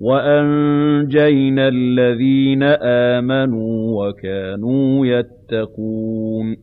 وَأَنجَيْنَا الَّذِينَ آمَنُوا وَكَانُوا يَتَّقُونَ